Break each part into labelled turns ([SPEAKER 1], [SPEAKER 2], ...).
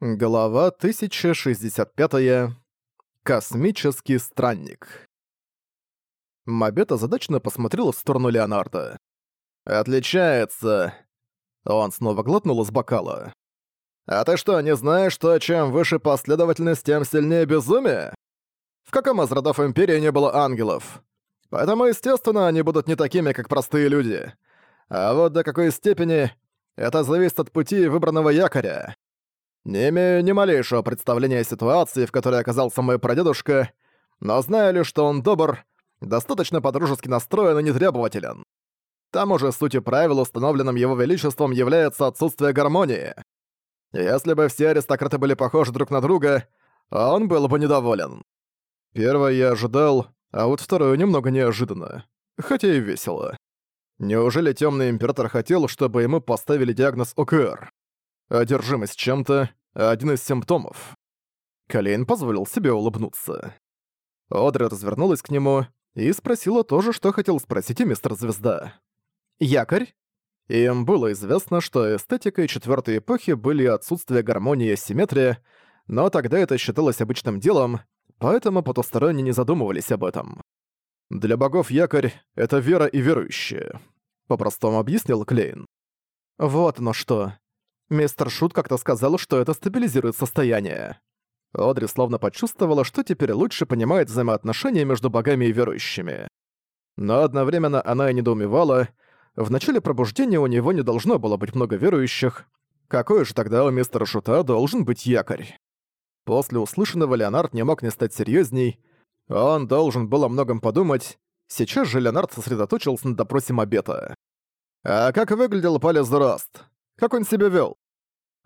[SPEAKER 1] Глава 1065. -я. Космический странник. Мобет озадаченно посмотрела в сторону Леонардо. «Отличается!» Он снова глотнул из бокала. «А ты что, не знаешь, что чем выше последовательность, тем сильнее безумие? В каком из родов Империи не было ангелов? Поэтому, естественно, они будут не такими, как простые люди. А вот до какой степени это зависит от пути выбранного якоря. Не имею ни малейшего представления о ситуации, в которой оказался мой прадедушка, но знаю лишь, что он добр, достаточно подружески настроен и нетребователен. Там уже суть правил, установленным его величеством, является отсутствие гармонии. Если бы все аристократы были похожи друг на друга, он был бы недоволен. Первое я ожидал, а вот второе немного неожиданно, хотя и весело. Неужели Темный Император хотел, чтобы ему поставили диагноз ОКР? Одержимость чем-то — один из симптомов. Колейн позволил себе улыбнуться. Одри развернулась к нему и спросила то же, что хотел спросить и мистер Звезда. «Якорь?» Им было известно, что эстетикой четвертой эпохи были отсутствие гармонии и симметрии, но тогда это считалось обычным делом, поэтому потусторонние не задумывались об этом. «Для богов якорь — это вера и верующие», — по-простому объяснил Клейн. «Вот оно что. Мистер Шут как-то сказал, что это стабилизирует состояние. Одри словно почувствовала, что теперь лучше понимает взаимоотношения между богами и верующими. Но одновременно она и недоумевала. В начале пробуждения у него не должно было быть много верующих. Какой же тогда у мистера Шута должен быть якорь? После услышанного Леонард не мог не стать серьезней. Он должен был о многом подумать. Сейчас же Леонард сосредоточился на допросе Мобета. «А как выглядел Палец Рост?» Как он себя вел?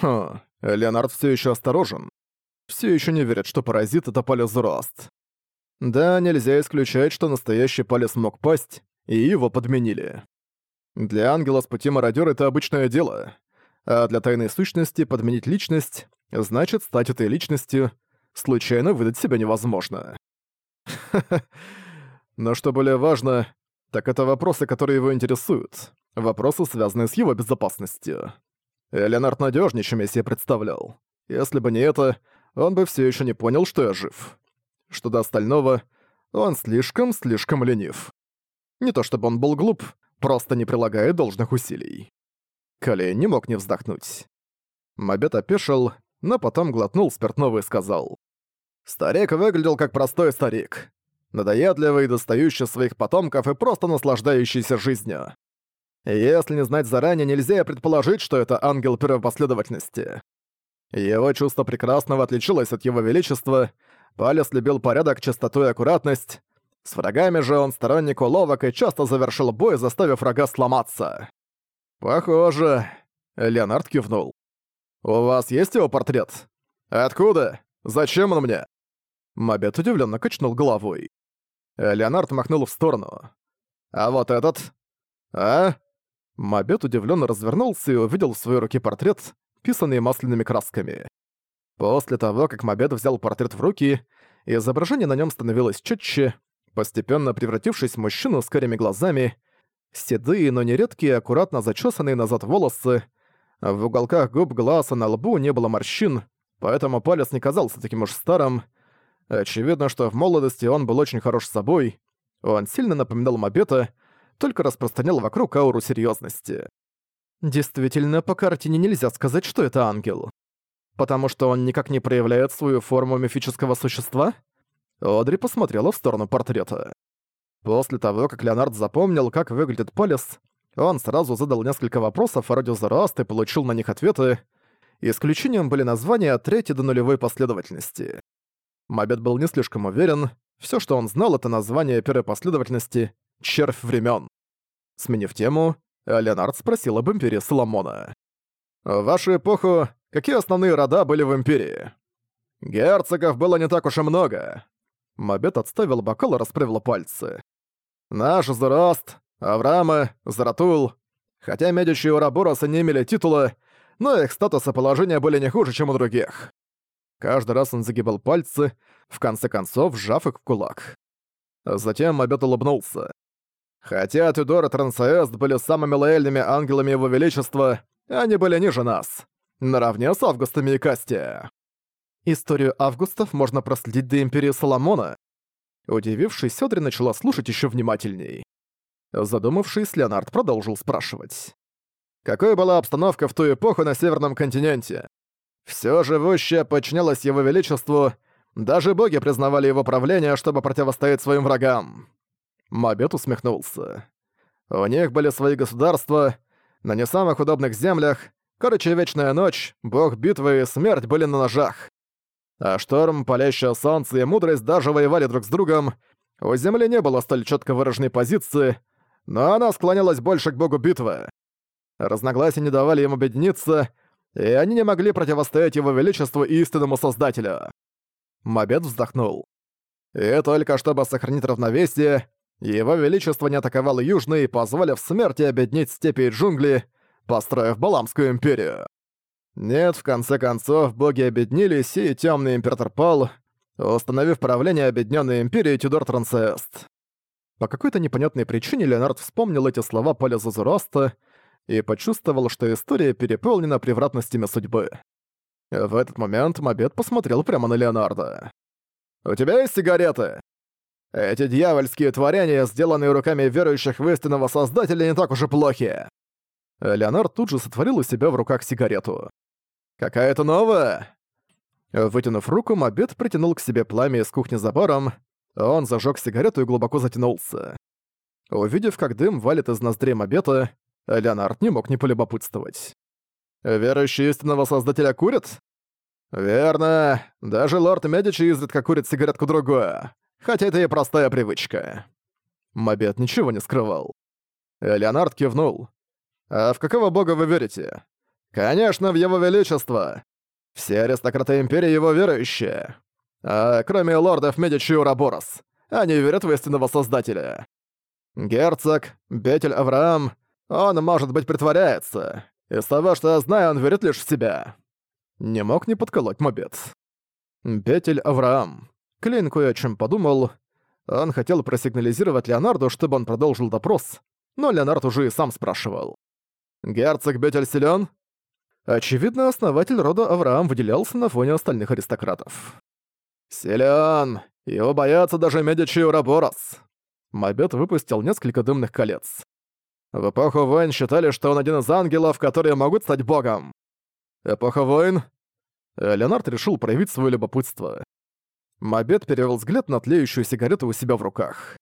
[SPEAKER 1] Хм, Леонард все еще осторожен. Все еще не верят, что паразит это палец Рост. Да, нельзя исключать, что настоящий палец мог пасть, и его подменили. Для ангела с пути мародер это обычное дело, а для тайной сущности подменить личность значит стать этой личностью, случайно выдать себя невозможно. Но что более важно, так это вопросы, которые его интересуют. Вопросы, связанные с его безопасностью. Леонард надежнее, чем я себе представлял. Если бы не это, он бы все еще не понял, что я жив. Что до остального, он слишком-слишком ленив. Не то чтобы он был глуп, просто не прилагая должных усилий. Калей не мог не вздохнуть. Мобет опешил, но потом глотнул спиртного и сказал. «Старик выглядел как простой старик надоедливый, достающий своих потомков и просто наслаждающийся жизнью. Если не знать заранее, нельзя предположить, что это ангел первопоследовательности. Его чувство прекрасного отличилось от его величества, Палес любил порядок, чистоту и аккуратность. С врагами же он сторонник уловок и часто завершил бой, заставив врага сломаться. «Похоже...» — Леонард кивнул. «У вас есть его портрет?» «Откуда? Зачем он мне?» Мабет удивленно качнул головой. Э, Леонард махнул в сторону. «А вот этот?» «А?» Мобет удивленно развернулся и увидел в своей руке портрет, писанный масляными красками. После того, как Мобет взял портрет в руки, изображение на нем становилось четче, постепенно превратившись в мужчину с карими глазами, седые, но нередкие, аккуратно зачесанные назад волосы, в уголках губ, глаз и на лбу не было морщин, поэтому палец не казался таким уж старым, Очевидно, что в молодости он был очень хорош собой. Он сильно напоминал Мобета, только распространял вокруг ауру серьезности. Действительно, по картине нельзя сказать, что это ангел. Потому что он никак не проявляет свою форму мифического существа? Одри посмотрела в сторону портрета. После того, как Леонард запомнил, как выглядит Полис, он сразу задал несколько вопросов о Родиусе и получил на них ответы. Исключением были названия от третьей до нулевой последовательности. Мобет был не слишком уверен. Все, что он знал, это название первой последовательности «Червь времен». Сменив тему, Леонард спросил об Империи Соломона. «В вашу эпоху какие основные рода были в Империи?» «Герцогов было не так уж и много». Мобет отставил бокал и расправил пальцы. «Наш Зорост, Авраама, Заратул. Хотя Медичи и Урабуроса не имели титула, но их статус и положение были не хуже, чем у других. Каждый раз он загибал пальцы, в конце концов сжав их в кулак. Затем Мобет улыбнулся. «Хотя Тюдор и Трансаэст были самыми лояльными ангелами Его Величества, они были ниже нас. Наравне с Августами и Кастия». «Историю Августов можно проследить до Империи Соломона». Удивившись, Сёдри начала слушать еще внимательней. Задумавшись, Леонард продолжил спрашивать. «Какой была обстановка в ту эпоху на Северном континенте? Все живущее подчинялось его величеству, даже боги признавали его правление, чтобы противостоять своим врагам. Мабет усмехнулся. У них были свои государства, на не самых удобных землях, короче, вечная ночь, бог битвы и смерть были на ножах. А шторм, палящее солнце и мудрость даже воевали друг с другом. У Земли не было столь четко выраженной позиции, но она склонялась больше к богу битвы. Разногласия не давали им объединиться, и они не могли противостоять его величеству истинному создателю. Мобед вздохнул. И только чтобы сохранить равновесие, его величество не атаковало южные, позволив смерти обеднить степи и джунгли, построив Баламскую империю. Нет, в конце концов, боги обеднились, и темный император пал, установив правление обедненной империи Тюдор Трансест. По какой-то непонятной причине Леонард вспомнил эти слова Поля Зазураста, и почувствовал, что история переполнена превратностями судьбы. В этот момент Мобед посмотрел прямо на Леонардо. «У тебя есть сигареты?» «Эти дьявольские творения, сделанные руками верующих в истинного Создателя, не так уж и плохи!» Леонард тут же сотворил у себя в руках сигарету. «Какая-то новая!» Вытянув руку, Мобед притянул к себе пламя из кухни за баром, он зажег сигарету и глубоко затянулся. Увидев, как дым валит из ноздрей Мобета, а Леонард не мог не полюбопытствовать. «Верующие истинного Создателя курят?» «Верно. Даже лорд Медичи изредка курит сигаретку-другую. Хотя это и простая привычка». Мобет ничего не скрывал. Леонард кивнул. «А в какого бога вы верите?» «Конечно, в его величество! Все аристократы Империи его верующие. А кроме лордов Медичи и Ураборос. Они верят в истинного Создателя. Герцог, Бетель Авраам, он, может быть, притворяется. Из того, что я знаю, он верит лишь в себя. Не мог не подколоть мобед. Петель Авраам. Клейн кое о чем подумал. Он хотел просигнализировать Леонарду, чтобы он продолжил допрос, но Леонард уже и сам спрашивал. «Герцог Бетель силен?» Очевидно, основатель рода Авраам выделялся на фоне остальных аристократов. «Силен! Его боятся даже Медичи Ураборос!» Мобет выпустил несколько дымных колец. В эпоху войн считали, что он один из ангелов, которые могут стать богом. Эпоха войн? Э, Леонард решил проявить свое любопытство. Мобед перевел взгляд на тлеющую сигарету у себя в руках.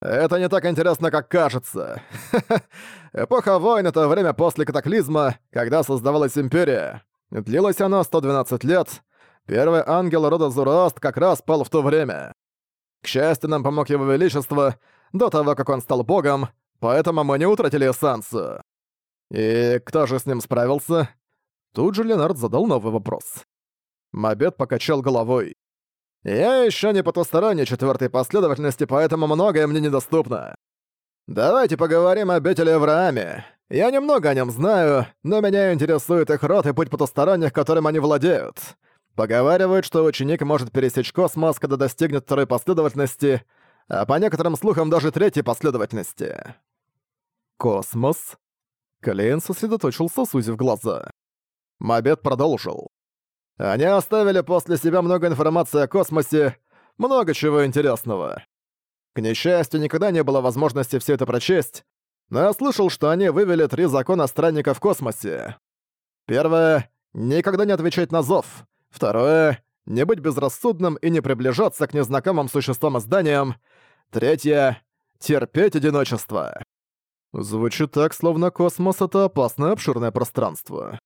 [SPEAKER 1] «Это не так интересно, как кажется. Эпоха войн — это время после катаклизма, когда создавалась Империя. Длилась она 112 лет. Первый ангел рода Зороаст как раз пал в то время. К счастью, нам помог его величество. До того, как он стал богом, поэтому мы не утратили эссенцию. И кто же с ним справился? Тут же Ленард задал новый вопрос. Мобед покачал головой. «Я еще не потусторонний ту четвертой последовательности, поэтому многое мне недоступно. Давайте поговорим о Бетеле Аврааме. Я немного о нем знаю, но меня интересует их род и путь потусторонних, которым они владеют. Поговаривают, что ученик может пересечь космос, когда достигнет второй последовательности, а по некоторым слухам даже третьей последовательности. Космос? Клейн сосредоточился, сузив глаза. Мобед продолжил. Они оставили после себя много информации о космосе, много чего интересного. К несчастью, никогда не было возможности все это прочесть, но я слышал, что они вывели три закона странника в космосе. Первое — никогда не отвечать на зов. Второе — не быть безрассудным и не приближаться к незнакомым существам и зданиям. Третье — терпеть одиночество. Звучит так, словно космос — это опасное обширное пространство.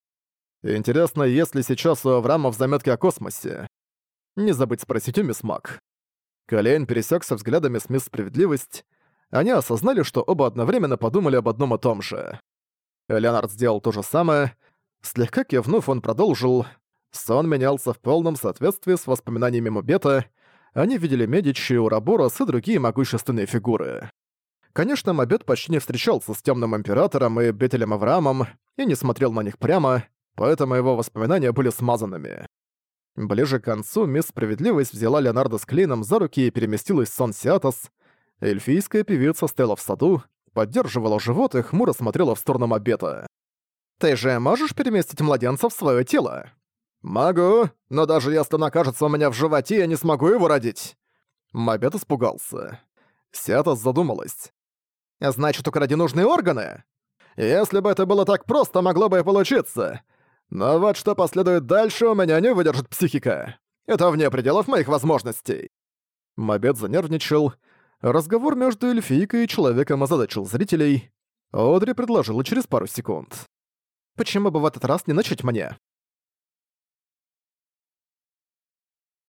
[SPEAKER 1] Интересно, есть ли сейчас у Авраама в заметке о космосе? Не забыть спросить у мисс Мак. Колейн пересекся взглядами с мисс Справедливость. Они осознали, что оба одновременно подумали об одном и том же. Леонард сделал то же самое. Слегка кивнув, он продолжил. Сон менялся в полном соответствии с воспоминаниями Мубета. Они видели Медичи, Урабора и другие могущественные фигуры. Конечно, Мобет почти не встречался с Темным Императором и Бетелем Авраамом и не смотрел на них прямо, поэтому его воспоминания были смазанными. Ближе к концу мисс Справедливость взяла Леонардо с Клейном за руки и переместилась в Сон Сиатос. Эльфийская певица стояла в саду, поддерживала живот и хмуро смотрела в сторону Мобета.
[SPEAKER 2] «Ты же можешь переместить младенца в свое тело?»
[SPEAKER 1] «Могу, но даже если он окажется у меня в животе, я не смогу его родить!» Мобет испугался. Сиатос задумалась.
[SPEAKER 2] А значит, укради нужные органы.
[SPEAKER 1] Если бы это было так просто, могло бы и получиться. Но вот что последует дальше, у меня не выдержит психика. Это вне пределов моих возможностей». Мобед занервничал. Разговор между эльфийкой и человеком озадачил зрителей. Одри предложила через пару секунд.
[SPEAKER 2] «Почему бы в этот раз не начать мне?